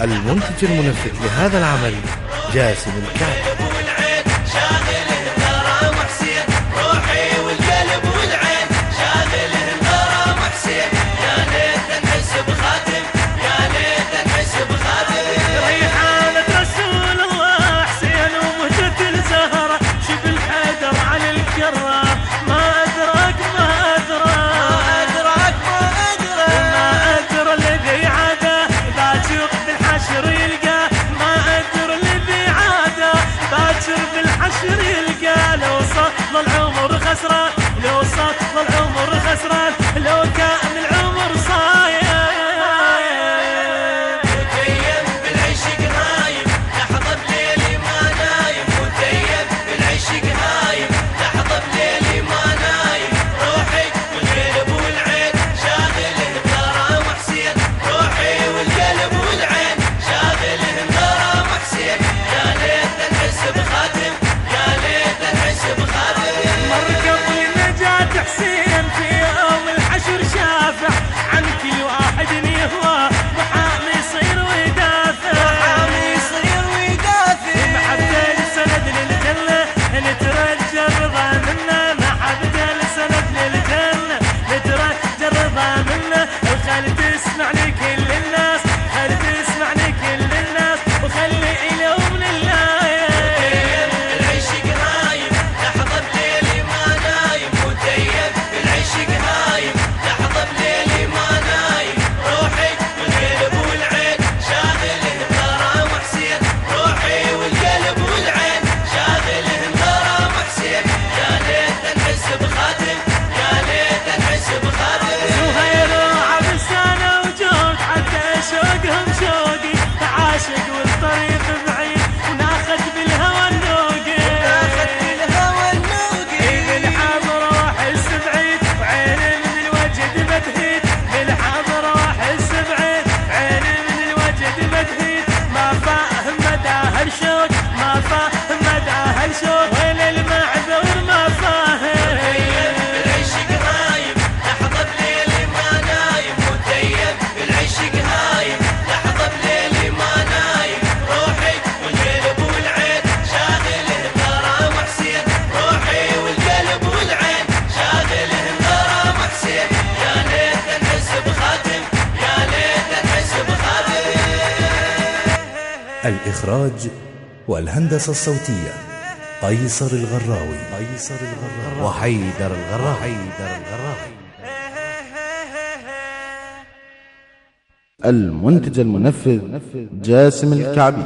المنتج المنفذ لهذا العمل جاسم الكعب. الإخراج والهندسة الصوتية قيصر الغراوي. قيصر الغراوي. وحيدر الغراوي حيدر الغراوي. المنتج المنفذ جاسم الكعبي.